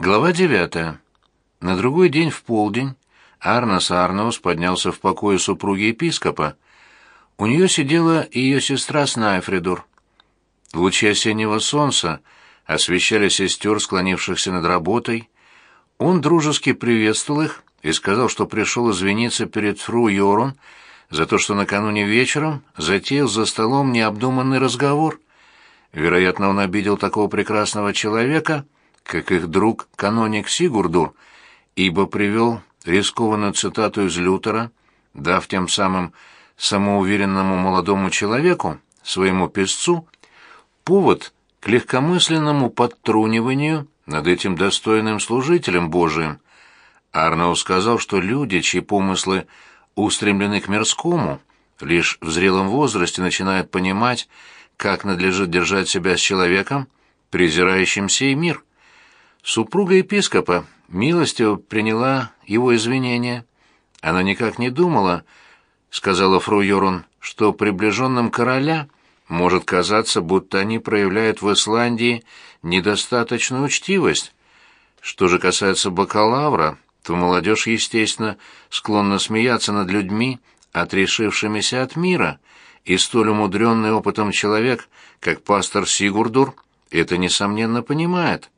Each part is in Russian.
Глава девятая. На другой день в полдень Арнос Арнос поднялся в покое супруги епископа. У нее сидела и ее сестра Снайфридур. Лучи осеннего солнца освещали сестер, склонившихся над работой. Он дружески приветствовал их и сказал, что пришел извиниться перед Фру Йорун за то, что накануне вечером затеял за столом необдуманный разговор. Вероятно, он обидел такого прекрасного человека, как их друг каноник Сигурду, ибо привел рискованную цитату из Лютера, дав тем самым самоуверенному молодому человеку, своему песцу, повод к легкомысленному подтруниванию над этим достойным служителем Божиим. Арноу сказал, что люди, чьи помыслы устремлены к мирскому, лишь в зрелом возрасте начинают понимать, как надлежит держать себя с человеком, презирающим сей мир. Супруга епископа милостиво приняла его извинения. Она никак не думала, сказала фру Йорун, что приближенным короля может казаться, будто они проявляют в Исландии недостаточную учтивость. Что же касается бакалавра, то молодежь, естественно, склонна смеяться над людьми, отрешившимися от мира, и столь умудренный опытом человек, как пастор Сигурдур, это, несомненно, понимает.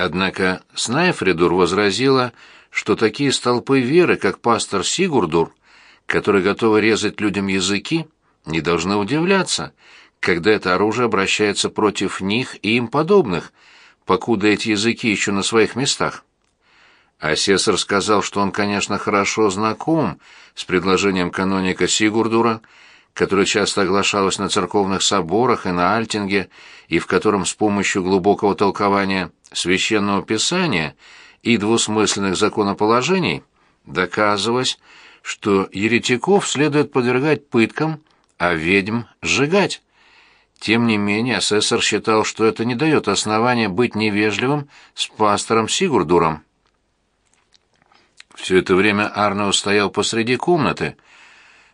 Однако Снайфридур возразила, что такие столпы веры, как пастор Сигурдур, которые готовы резать людям языки, не должны удивляться, когда это оружие обращается против них и им подобных, покуда эти языки еще на своих местах. Асессор сказал, что он, конечно, хорошо знаком с предложением каноника Сигурдура, которое часто оглашалось на церковных соборах и на Альтинге, и в котором с помощью глубокого толкования священного писания и двусмысленных законоположений доказывалось, что еретиков следует подвергать пыткам, а ведьм сжигать. Тем не менее, асессор считал, что это не дает основания быть невежливым с пастором Сигурдуром. Все это время Арнеус стоял посреди комнаты,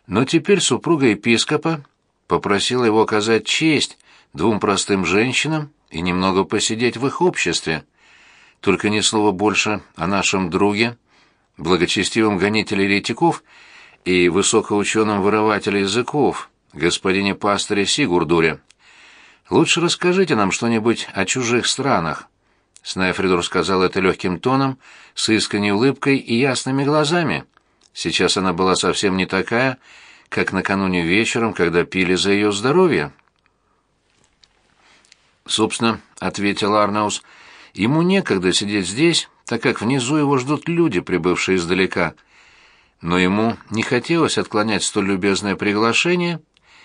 но теперь супруга епископа попросила его оказать честь двум простым женщинам и немного посидеть в их обществе. Только ни слова больше о нашем друге, благочестивом гонителе еретиков и высокоученом вырывателе языков, господине пасторе Сигурдуре. Лучше расскажите нам что-нибудь о чужих странах. Снайфридор сказал это легким тоном, с искренней улыбкой и ясными глазами. Сейчас она была совсем не такая, как накануне вечером, когда пили за ее здоровье. «Собственно», — ответил Арнаус, — «ему некогда сидеть здесь, так как внизу его ждут люди, прибывшие издалека. Но ему не хотелось отклонять столь любезное приглашение,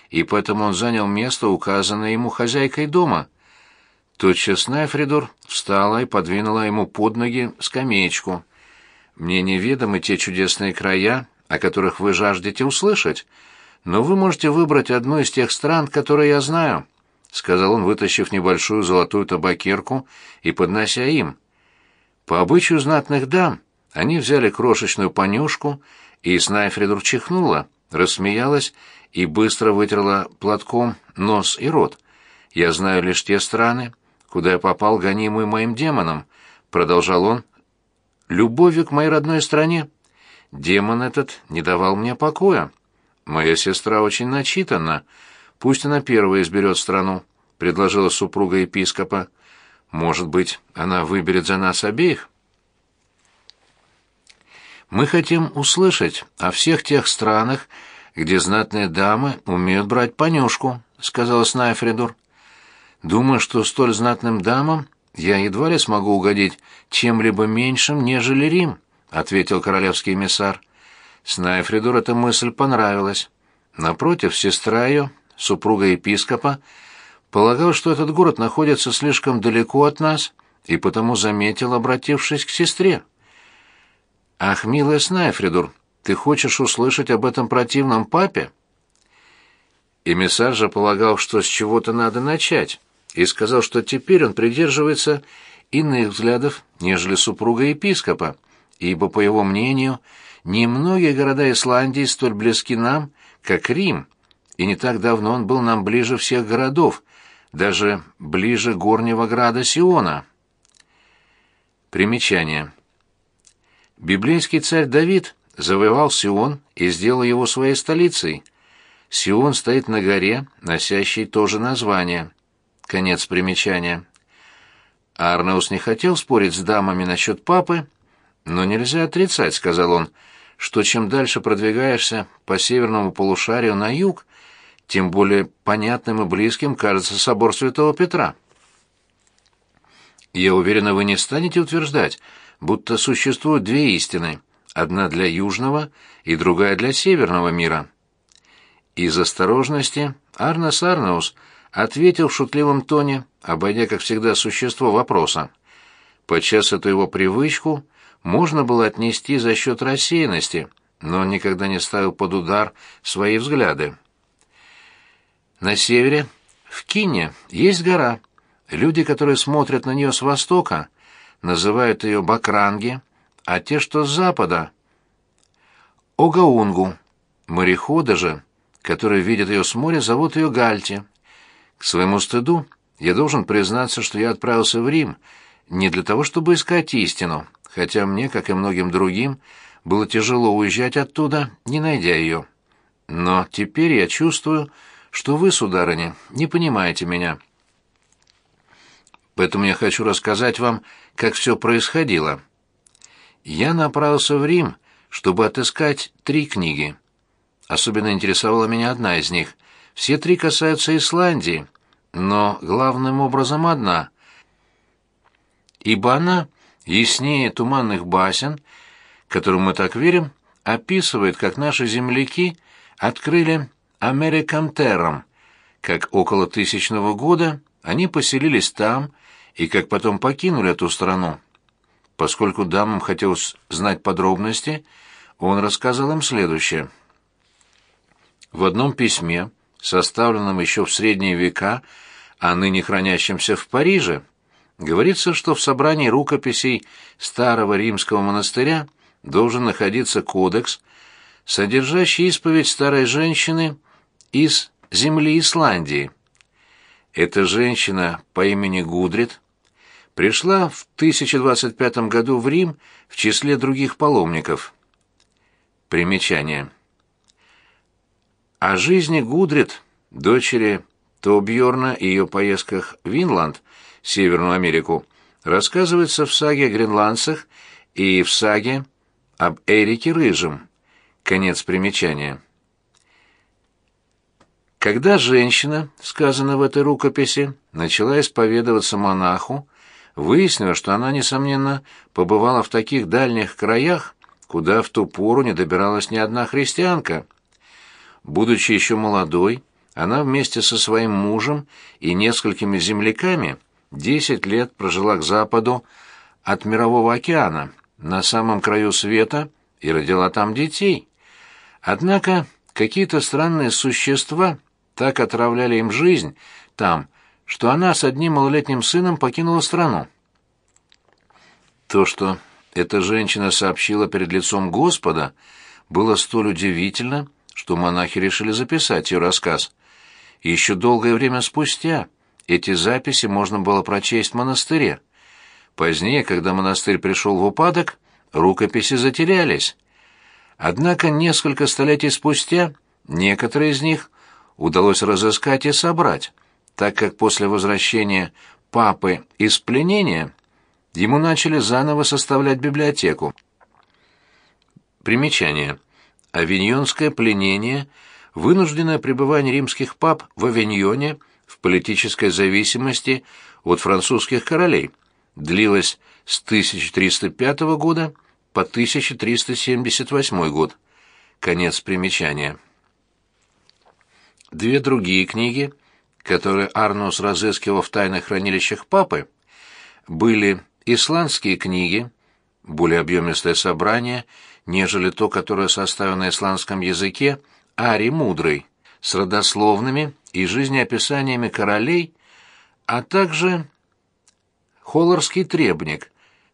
и поэтому он занял место, указанное ему хозяйкой дома — Тотчас Найфридор встала и подвинула ему под ноги скамеечку. «Мне неведомы те чудесные края, о которых вы жаждете услышать, но вы можете выбрать одну из тех стран, которые я знаю», — сказал он, вытащив небольшую золотую табакерку и поднося им. По обычаю знатных дам они взяли крошечную понюшку, и Снайфридур чихнула, рассмеялась и быстро вытерла платком нос и рот. «Я знаю лишь те страны, куда я попал гонимый моим демоном, продолжал он, любовью к моей родной стране. Демон этот не давал мне покоя. Моя сестра очень начитана. Пусть она первая изберет страну, предложила супруга епископа. Может быть, она выберет за нас обеих? Мы хотим услышать о всех тех странах, где знатные дамы умеют брать понюшку, сказала Снайфридур. Думаю, что столь знатным дамам я едва ли смогу угодить чем-либо меньшим, нежели Рим, ответил королевский эмиссар. Снайфридур эта мысль понравилась. Напротив, сестра ее, супруга епископа, полагала, что этот город находится слишком далеко от нас, и потому заметил, обратившись к сестре. «Ах, милая Снайфридур, ты хочешь услышать об этом противном папе?» Эмиссар же полагал, что с чего-то надо начать и сказал, что теперь он придерживается иных взглядов, нежели супруга епископа, ибо, по его мнению, немногие города Исландии столь близки нам, как Рим, и не так давно он был нам ближе всех городов, даже ближе горнего града Сиона. Примечание. Библейский царь Давид завоевал Сион и сделал его своей столицей. Сион стоит на горе, носящей то же название. Конец примечания. Арнеус не хотел спорить с дамами насчет папы, но нельзя отрицать, сказал он, что чем дальше продвигаешься по северному полушарию на юг, тем более понятным и близким кажется собор Святого Петра. Я уверена, вы не станете утверждать, будто существуют две истины, одна для южного и другая для северного мира. Из осторожности Арнес Арнаус ответил в шутливом тоне, обойдя, как всегда, существо вопроса. Подчас эту его привычку можно было отнести за счет рассеянности, но он никогда не ставил под удар свои взгляды. На севере, в Кине, есть гора. Люди, которые смотрят на нее с востока, называют ее Бакранги, а те, что с запада — Огаунгу. Мореходы же, которые видят ее с моря, зовут ее Гальти. К своему стыду я должен признаться, что я отправился в Рим не для того, чтобы искать истину, хотя мне, как и многим другим, было тяжело уезжать оттуда, не найдя ее. Но теперь я чувствую, что вы, сударыня, не понимаете меня. Поэтому я хочу рассказать вам, как все происходило. Я направился в Рим, чтобы отыскать три книги. Особенно интересовала меня одна из них. Все три касаются Исландии, но главным образом одна. Ибо она, яснее туманных басен, которым мы так верим, описывает, как наши земляки открыли Американтером, как около тысячного года они поселились там и как потом покинули эту страну. Поскольку дамам хотелось знать подробности, он рассказал им следующее. В одном письме, составленном еще в средние века, а ныне хранящемся в Париже, говорится, что в собрании рукописей старого римского монастыря должен находиться кодекс, содержащий исповедь старой женщины из земли Исландии. Эта женщина по имени Гудрит пришла в 1025 году в Рим в числе других паломников. Примечание. О жизни Гудрит, дочери Тобьорна и ее поездках в Винланд, Северную Америку, рассказывается в саге о гренландцах и в саге об Эрике Рыжем. Конец примечания. Когда женщина, сказано в этой рукописи, начала исповедоваться монаху, выяснилось, что она, несомненно, побывала в таких дальних краях, куда в ту пору не добиралась ни одна христианка. Будучи еще молодой, она вместе со своим мужем и несколькими земляками десять лет прожила к западу от Мирового океана, на самом краю света, и родила там детей. Однако какие-то странные существа так отравляли им жизнь там, что она с одним малолетним сыном покинула страну. То, что эта женщина сообщила перед лицом Господа, было столь удивительно, что монахи решили записать ее рассказ. Еще долгое время спустя эти записи можно было прочесть в монастыре. Позднее, когда монастырь пришел в упадок, рукописи затерялись. Однако несколько столетий спустя некоторые из них удалось разыскать и собрать, так как после возвращения папы из пленения ему начали заново составлять библиотеку. Примечание. Авиньонское пленение – вынужденное пребывание римских пап в Авиньоне в политической зависимости от французских королей длилось с 1305 года по 1378 год. Конец примечания. Две другие книги, которые Арнус разыскивал в тайных хранилищах папы, были исландские книги, более объемистое собрание, нежели то, которое составлено на исландском языке Ари Мудрый, с родословными и жизнеописаниями королей, а также Холларский требник,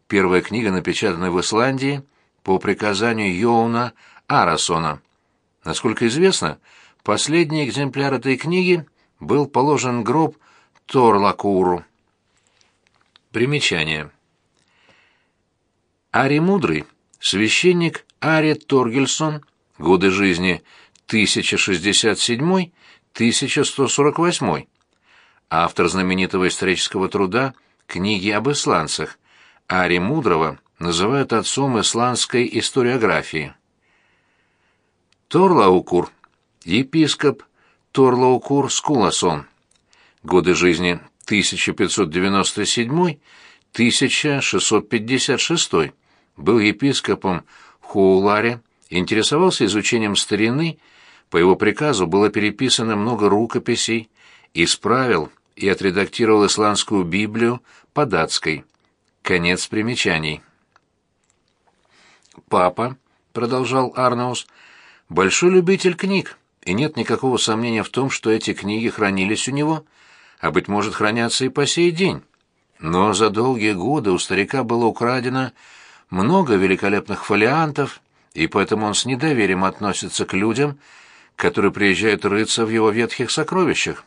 первая книга, напечатанная в Исландии по приказанию Йоуна Арасона. Насколько известно, Последний экземпляр этой книги был положен гроб Торлакуру. Примечание. Ари Мудрый, священник Ари Торгельсон, годы жизни 1067-1148, автор знаменитого исторического труда «Книги об исландцах», Ари Мудрого называют отцом исландской историографии. Торлаукур, епископ Торлаукур Скуласон, годы жизни 1597-1656, был епископом Хоуларе, интересовался изучением старины, по его приказу было переписано много рукописей, исправил и отредактировал исландскую Библию по датской. Конец примечаний. «Папа», — продолжал Арнаус, — «большой любитель книг, и нет никакого сомнения в том, что эти книги хранились у него, а, быть может, хранятся и по сей день. Но за долгие годы у старика было украдено много великолепных фолиантов, и поэтому он с недоверием относится к людям, которые приезжают рыться в его ветхих сокровищах.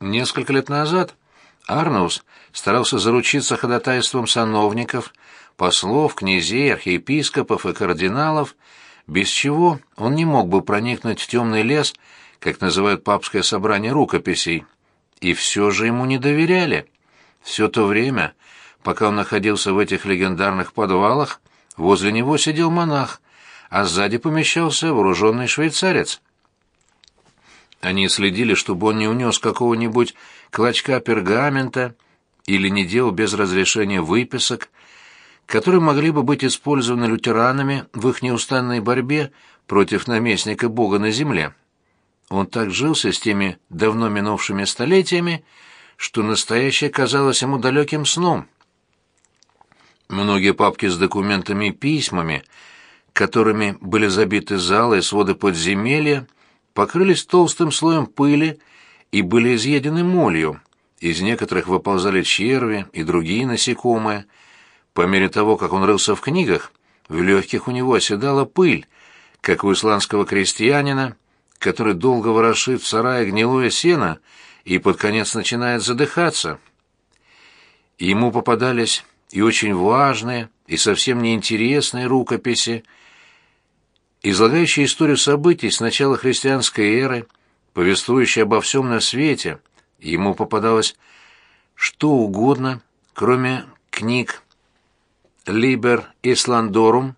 Несколько лет назад Арнаус старался заручиться ходатайством сановников, послов, князей, архиепископов и кардиналов, без чего он не мог бы проникнуть в темный лес, как называют папское собрание рукописей. И все же ему не доверяли. Все то время, пока он находился в этих легендарных подвалах, возле него сидел монах, а сзади помещался вооруженный швейцарец. Они следили, чтобы он не унес какого-нибудь клочка пергамента или не делал без разрешения выписок, которые могли бы быть использованы лютеранами в их неустанной борьбе против наместника Бога на земле. Он так жился с теми давно минувшими столетиями, что настоящее казалось ему далеким сном. Многие папки с документами и письмами, которыми были забиты залы и своды подземелья, покрылись толстым слоем пыли и были изъедены молью. Из некоторых выползали черви и другие насекомые. По мере того, как он рылся в книгах, в легких у него оседала пыль, как у исландского крестьянина, который долго ворошит в сарае гнилое сено и под конец начинает задыхаться. Ему попадались и очень важные, и совсем неинтересные рукописи, излагающие историю событий с начала христианской эры, повествующие обо всем на свете, ему попадалось что угодно, кроме книг «Liber Islandorum»,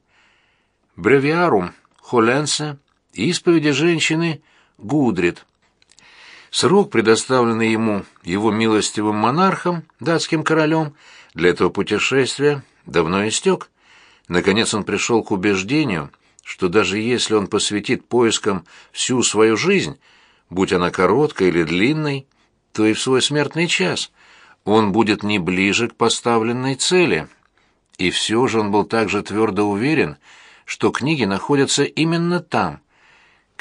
«Breviarum Холленсе» и «Исповеди женщины» Гудрит. Срок, предоставленный ему его милостивым монархом, датским королем, для этого путешествия давно истек. Наконец он пришел к убеждению, что даже если он посвятит поискам всю свою жизнь, будь она короткой или длинной, то и в свой смертный час он будет не ближе к поставленной цели. И все же он был также твердо уверен, что книги находятся именно там,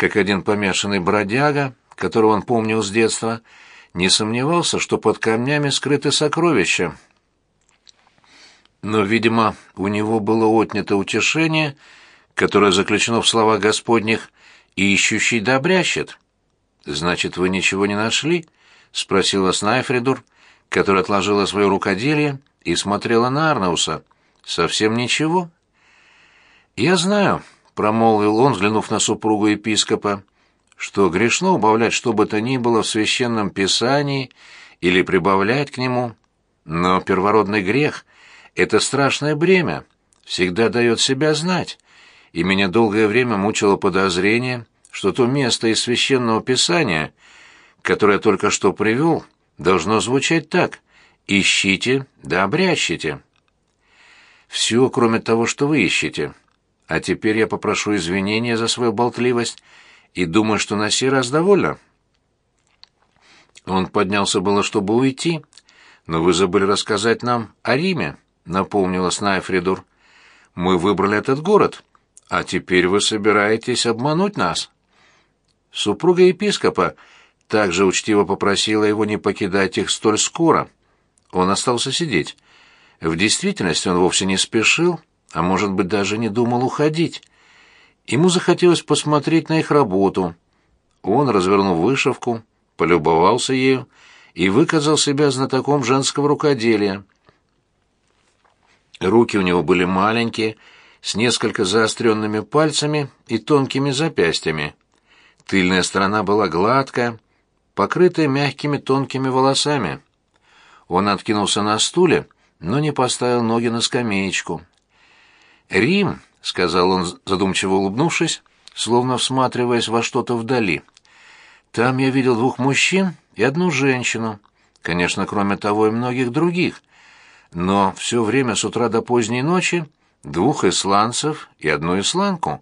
как один помешанный бродяга, которого он помнил с детства, не сомневался, что под камнями скрыты сокровища. Но, видимо, у него было отнято утешение, которое заключено в словах Господних «ищущий добрящет». «Значит, вы ничего не нашли?» — спросила Снайфридур, которая отложила свое рукоделие и смотрела на Арнауса. «Совсем ничего?» «Я знаю», — промолвил он, взглянув на супругу епископа, «что грешно убавлять что бы то ни было в священном писании или прибавлять к нему, но первородный грех — это страшное бремя, всегда дает себя знать, и меня долгое время мучило подозрение, что то место из священного писания, которое я только что привел, должно звучать так «Ищите, да обрящите». Все, кроме того, что вы ищете. А теперь я попрошу извинения за свою болтливость и думаю, что на сей раз довольно. Он поднялся было, чтобы уйти, но вы забыли рассказать нам о Риме, напомнила Снайфридур. Мы выбрали этот город, а теперь вы собираетесь обмануть нас. Супруга епископа также учтиво попросила его не покидать их столь скоро. Он остался сидеть. В действительности он вовсе не спешил, а может быть даже не думал уходить. Ему захотелось посмотреть на их работу. Он развернул вышивку, полюбовался ею и выказал себя знатоком женского рукоделия. Руки у него были маленькие, с несколько заостренными пальцами и тонкими запястьями. Тыльная сторона была гладкая, покрытая мягкими тонкими волосами. Он откинулся на стуле, но не поставил ноги на скамеечку. «Рим», — сказал он, задумчиво улыбнувшись, словно всматриваясь во что-то вдали. «Там я видел двух мужчин и одну женщину, конечно, кроме того и многих других, но все время с утра до поздней ночи двух исландцев и одну исландку».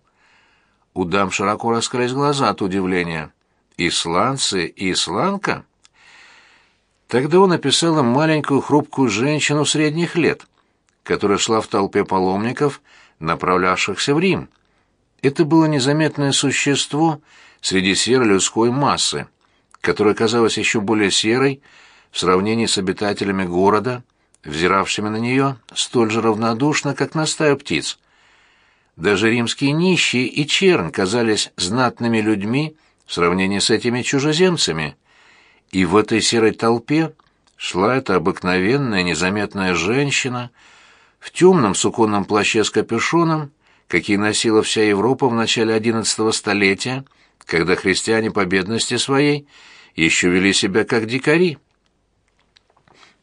У дам широко раскрылись глаза от удивления. «Исландцы и исландка?» Тогда он описал им маленькую хрупкую женщину средних лет, которая шла в толпе паломников, направлявшихся в Рим. Это было незаметное существо среди серой людской массы, которая казалась еще более серой в сравнении с обитателями города, взиравшими на нее столь же равнодушно, как на стаю птиц. Даже римские нищие и чернь казались знатными людьми в сравнении с этими чужеземцами — и в этой серой толпе шла эта обыкновенная незаметная женщина в темном суконном плаще с капюшоном, какие носила вся Европа в начале XI столетия, когда христиане по бедности своей еще вели себя как дикари.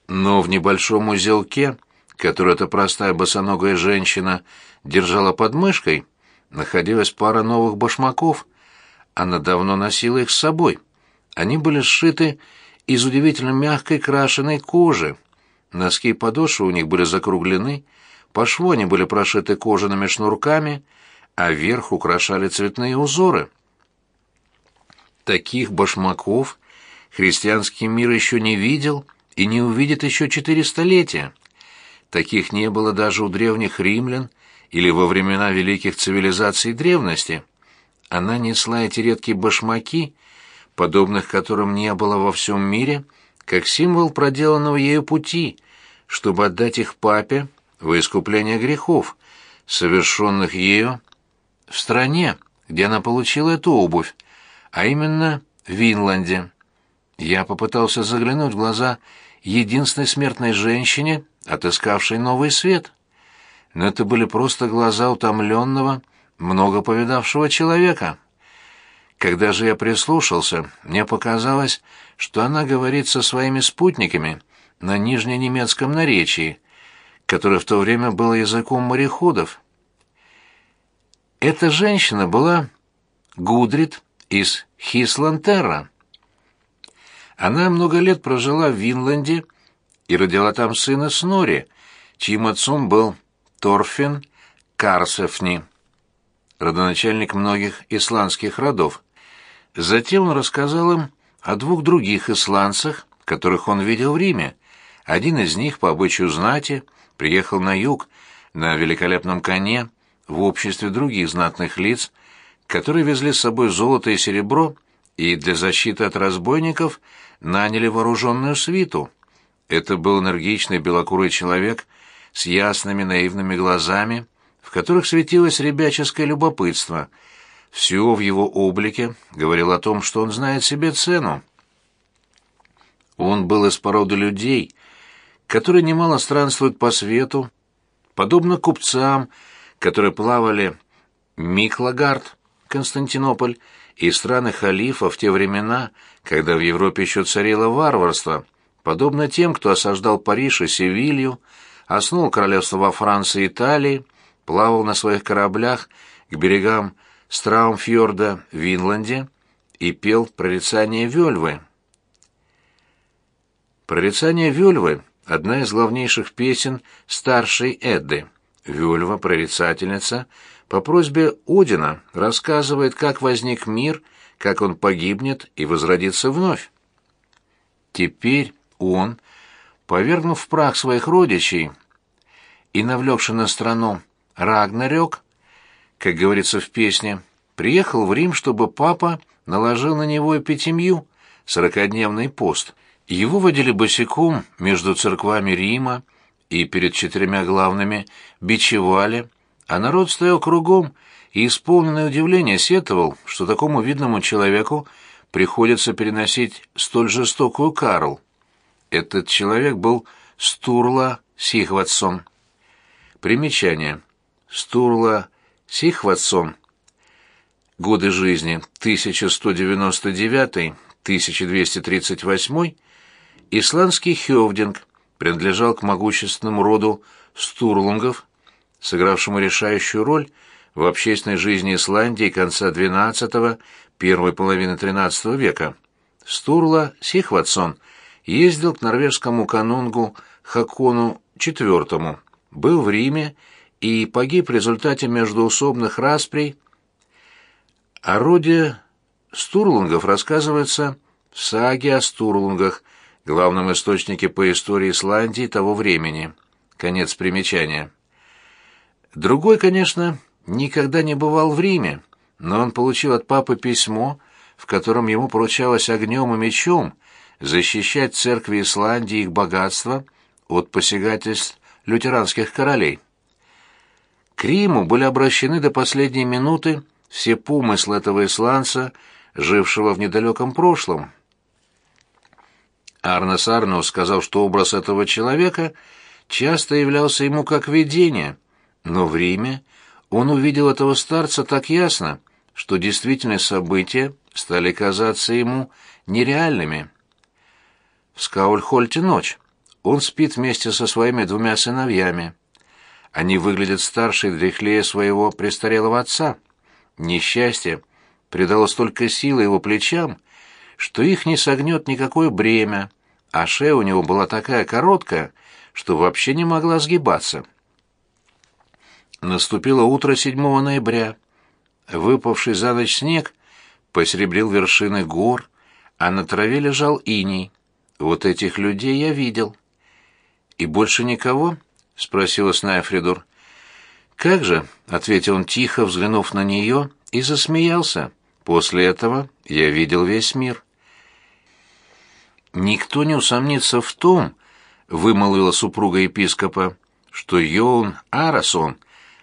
Но в небольшом узелке, который эта простая босоногая женщина держала под мышкой, находилась пара новых башмаков. Она давно носила их с собой. Они были сшиты из удивительно мягкой крашеной кожи. Носки и подошвы у них были закруглены, по шву они были прошиты кожаными шнурками, а вверх украшали цветные узоры. Таких башмаков христианский мир еще не видел и не увидит еще четыре столетия. Таких не было даже у древних римлян или во времена великих цивилизаций древности. Она несла эти редкие башмаки — подобных которым не было во всем мире, как символ проделанного ею пути, чтобы отдать их папе во искупление грехов, совершенных ею в стране, где она получила эту обувь, а именно в Винланде. Я попытался заглянуть в глаза единственной смертной женщине, отыскавшей новый свет. Но это были просто глаза утомленного, много повидавшего человека. Когда же я прислушался, мне показалось, что она говорит со своими спутниками на нижненемецком наречии, которое в то время было языком мореходов. Эта женщина была Гудрит из Хислантерра. Она много лет прожила в Винланде и родила там сына Снори, чьим отцом был Торфин Карсефни, родоначальник многих исландских родов. Затем он рассказал им о двух других исландцах, которых он видел в Риме. Один из них, по обычаю знати, приехал на юг на великолепном коне в обществе других знатных лиц, которые везли с собой золото и серебро и для защиты от разбойников наняли вооруженную свиту. Это был энергичный белокурый человек с ясными наивными глазами, в которых светилось ребяческое любопытство — все в его облике говорило о том, что он знает себе цену. Он был из породы людей, которые немало странствуют по свету, подобно купцам, которые плавали Миклагард, Константинополь и страны халифа в те времена, когда в Европе еще царило варварство, подобно тем, кто осаждал Париж и Севилью, основал королевство во Франции и Италии, плавал на своих кораблях к берегам Страумфьорда в Винланде и пел «Прорицание Вельвы». «Прорицание Вельвы» — одна из главнейших песен старшей Эдды. Вельва, прорицательница, по просьбе Одина рассказывает, как возник мир, как он погибнет и возродится вновь. Теперь он, повергнув в прах своих родичей и навлекший на страну Рагнарёк, как говорится в песне, приехал в Рим, чтобы папа наложил на него эпитемью, сорокодневный пост. Его водили босиком между церквами Рима и перед четырьмя главными бичевали, а народ стоял кругом и, исполненное удивление, сетовал, что такому видному человеку приходится переносить столь жестокую карл. Этот человек был Стурла Сихватсон. Примечание. Стурла Сихватсон. Годы жизни 1199-1238. Исландский Хёвдинг принадлежал к могущественному роду Стурлунгов, сыгравшему решающую роль в общественной жизни Исландии конца XII – первой половины XIII века. Стурла Сихватсон ездил к норвежскому канунгу Хакону IV, был в Риме погиб в результате междуусобных расприй. О роде Стурлунгов рассказывается в саге о Стурлунгах, главном источнике по истории Исландии того времени. Конец примечания. Другой, конечно, никогда не бывал в Риме, но он получил от папы письмо, в котором ему поручалось огнем и мечом защищать церкви Исландии и их богатство от посягательств лютеранских королей. К Риму были обращены до последней минуты все помыслы этого исландца, жившего в недалеком прошлом. Арнес Арнус сказал, что образ этого человека часто являлся ему как видение, но в Риме он увидел этого старца так ясно, что действительные события стали казаться ему нереальными. В Скаульхольте ночь. Он спит вместе со своими двумя сыновьями. Они выглядят старше и дряхлее своего престарелого отца. Несчастье придало столько силы его плечам, что их не согнет никакое бремя, а шея у него была такая короткая, что вообще не могла сгибаться. Наступило утро 7 ноября. Выпавший за ночь снег посребрил вершины гор, а на траве лежал иней. Вот этих людей я видел. И больше никого? Спросила Снайфридур. Как же, ответил он тихо, взглянув на нее, и засмеялся. После этого я видел весь мир. Никто не усомнится в том, вымолвила супруга епископа, что Йоун Арасон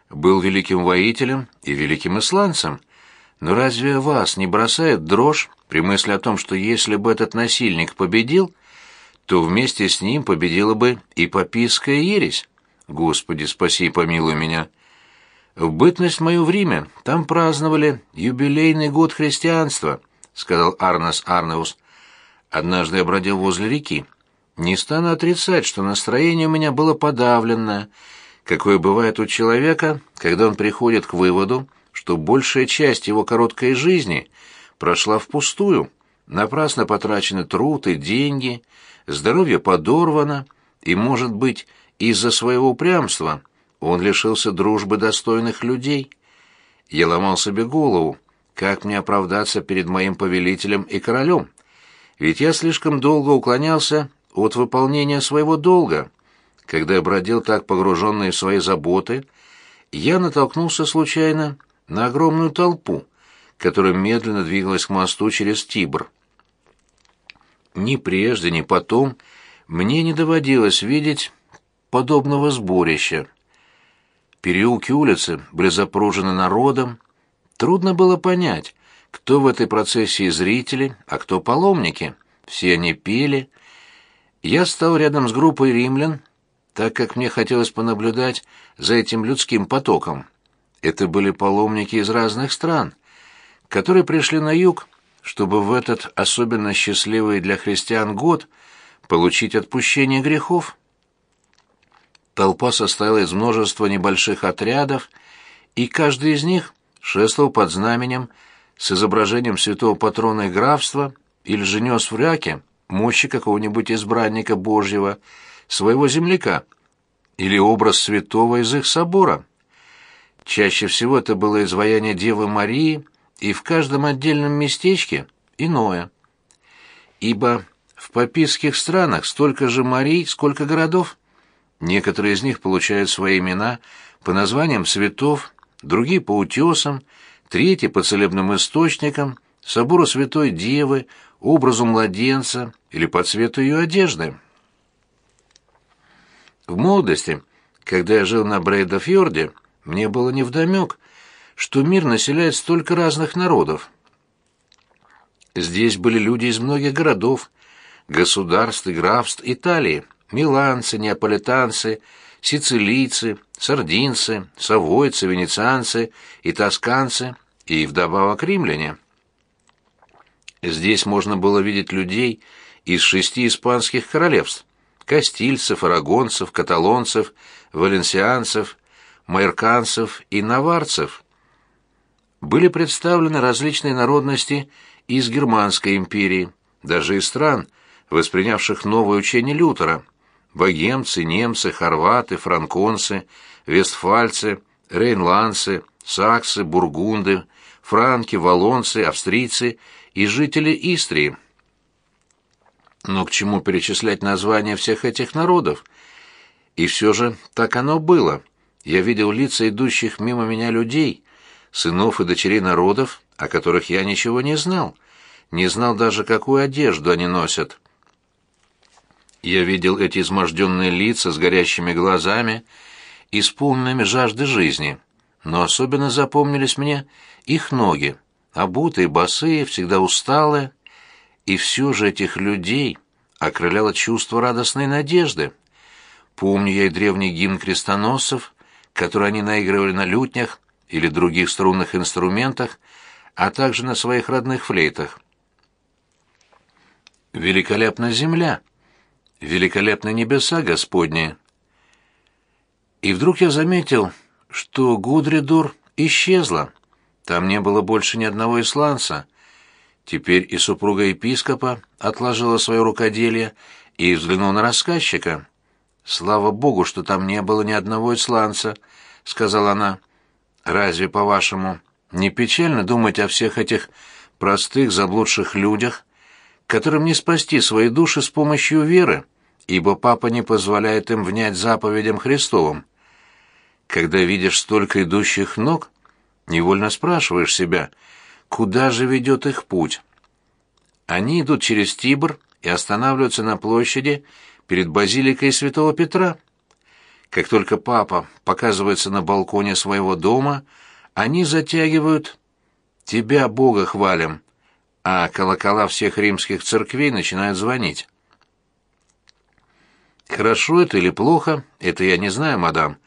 был великим воителем и великим исландцем. Но разве вас не бросает дрожь при мысли о том, что если бы этот насильник победил, то вместе с ним победила бы и папистская ересь? Господи, спаси и помилуй меня. В бытность мою в Риме там праздновали юбилейный год христианства, сказал Арнас Арнеус. Однажды я бродил возле реки. Не стану отрицать, что настроение у меня было подавленное, какое бывает у человека, когда он приходит к выводу, что большая часть его короткой жизни прошла впустую, напрасно потрачены труд и деньги, здоровье подорвано, и, может быть, из-за своего упрямства он лишился дружбы достойных людей. Я ломал себе голову, как мне оправдаться перед моим повелителем и королем, ведь я слишком долго уклонялся от выполнения своего долга. Когда я бродил так погруженный в свои заботы, я натолкнулся случайно на огромную толпу, которая медленно двигалась к мосту через Тибр. Ни прежде, ни потом мне не доводилось видеть подобного сборища. Переулки улицы были запружены народом. Трудно было понять, кто в этой процессии зрители, а кто паломники. Все они пели. Я стал рядом с группой римлян, так как мне хотелось понаблюдать за этим людским потоком. Это были паломники из разных стран, которые пришли на юг, чтобы в этот особенно счастливый для христиан год получить отпущение грехов. Толпа состояла из множества небольших отрядов, и каждый из них шествовал под знаменем с изображением святого патрона и графства или же нес в ряке мощи какого-нибудь избранника Божьего, своего земляка, или образ святого из их собора. Чаще всего это было изваяние Девы Марии, и в каждом отдельном местечке иное. Ибо в папистских странах столько же Марий, сколько городов. Некоторые из них получают свои имена по названиям цветов, другие по утесам, третьи по целебным источникам, собору Святой Девы, образу младенца или по цвету ее одежды. В молодости, когда я жил на Брейдафьорде, мне было невдомек, что мир населяет столько разных народов. Здесь были люди из многих городов, государств и графств Италии, миланцы, неаполитанцы, сицилийцы, сардинцы, савойцы, венецианцы и тосканцы, и вдобавок римляне. Здесь можно было видеть людей из шести испанских королевств – кастильцев, арагонцев, каталонцев, валенсианцев, майрканцев и наварцев. Были представлены различные народности из Германской империи, даже из стран, воспринявших новое учение Лютера – богемцы, немцы, хорваты, франконцы, вестфальцы, рейнландцы, саксы, бургунды, франки, валонцы, австрийцы и жители Истрии. Но к чему перечислять названия всех этих народов? И все же так оно было. Я видел лица идущих мимо меня людей, сынов и дочерей народов, о которых я ничего не знал. Не знал даже, какую одежду они носят. Я видел эти изможденные лица с горящими глазами, исполненными жажды жизни, но особенно запомнились мне их ноги, обутые, босые, всегда усталые, и все же этих людей окрыляло чувство радостной надежды. Помню я и древний гимн крестоносцев, который они наигрывали на лютнях или других струнных инструментах, а также на своих родных флейтах. Великолепна земля, великолепны небеса Господни. И вдруг я заметил, что Гудридур исчезла. Там не было больше ни одного исландца. Теперь и супруга епископа отложила свое рукоделие и взглянула на рассказчика. «Слава Богу, что там не было ни одного исландца», — сказала она. «Разве, по-вашему, не печально думать о всех этих простых заблудших людях, которым не спасти свои души с помощью веры, ибо папа не позволяет им внять заповедям Христовым? Когда видишь столько идущих ног, невольно спрашиваешь себя, куда же ведет их путь. Они идут через Тибр и останавливаются на площади перед базиликой Святого Петра. Как только папа показывается на балконе своего дома, они затягивают «Тебя, Бога, хвалим», а колокола всех римских церквей начинают звонить. Хорошо это или плохо, это я не знаю, мадам.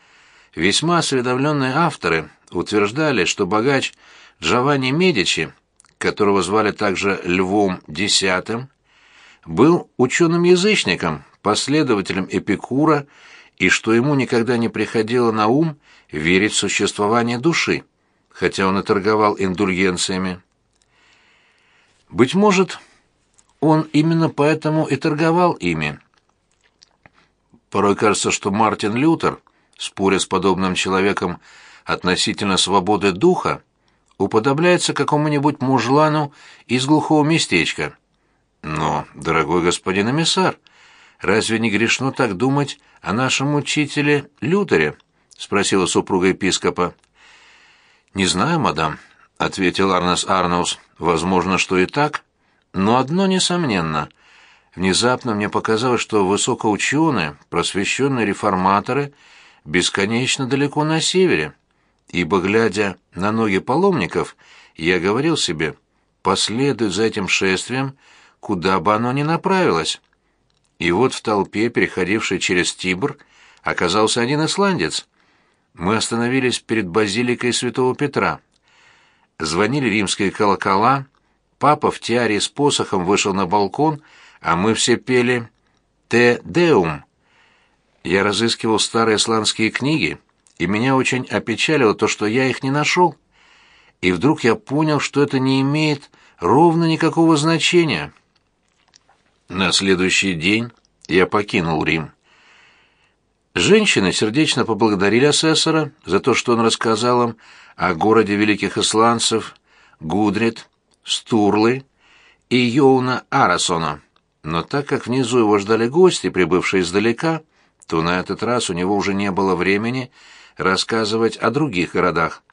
Весьма осведомленные авторы утверждали, что богач Джованни Медичи, которого звали также Львом X, был ученым-язычником, последователем Эпикура, и что ему никогда не приходило на ум верить в существование души, хотя он и торговал индульгенциями. Быть может, он именно поэтому и торговал ими. Порой кажется, что Мартин Лютер, споря с подобным человеком относительно свободы духа, уподобляется какому-нибудь мужлану из глухого местечка. Но, дорогой господин эмиссар, разве не грешно так думать о нашем учителе Лютере? спросила супруга епископа. Не знаю, мадам, ответил Арнес Арнаус. Возможно, что и так, но одно несомненно. Внезапно мне показалось, что высокоученые, просвещенные реформаторы бесконечно далеко на севере ибо, глядя на ноги паломников, я говорил себе, последует за этим шествием, куда бы оно ни направилось. И вот в толпе, переходившей через Тибр, оказался один исландец. Мы остановились перед базиликой Святого Петра. Звонили римские колокола, папа в тиаре с посохом вышел на балкон, а мы все пели «Те Деум». Я разыскивал старые исландские книги, и меня очень опечалило то, что я их не нашел. И вдруг я понял, что это не имеет ровно никакого значения. На следующий день я покинул Рим. Женщины сердечно поблагодарили асессора за то, что он рассказал им о городе великих исландцев Гудрит, Стурлы и Йоуна Арасона. Но так как внизу его ждали гости, прибывшие издалека, то на этот раз у него уже не было времени рассказывать о других городах.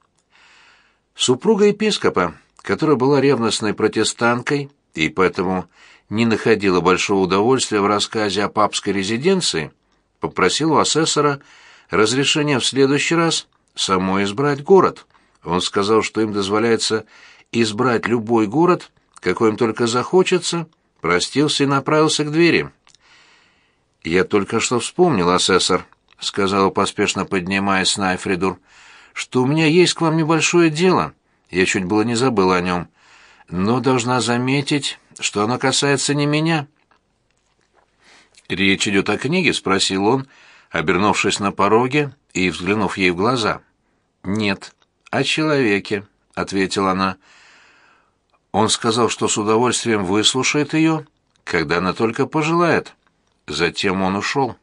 Супруга епископа, которая была ревностной протестанткой и поэтому не находила большого удовольствия в рассказе о папской резиденции, попросила у асессора разрешения в следующий раз самой избрать город. Он сказал, что им дозволяется избрать любой город, какой им только захочется, простился и направился к двери. «Я только что вспомнил, асессор», — сказала поспешно поднимаясь Снайфридур, — «что у меня есть к вам небольшое дело. Я чуть было не забыл о нем. Но должна заметить, что оно касается не меня». «Речь идет о книге?» — спросил он, обернувшись на пороге и взглянув ей в глаза. «Нет, о человеке», — ответила она. Он сказал, что с удовольствием выслушает ее, когда она только пожелает. Затем он ушел.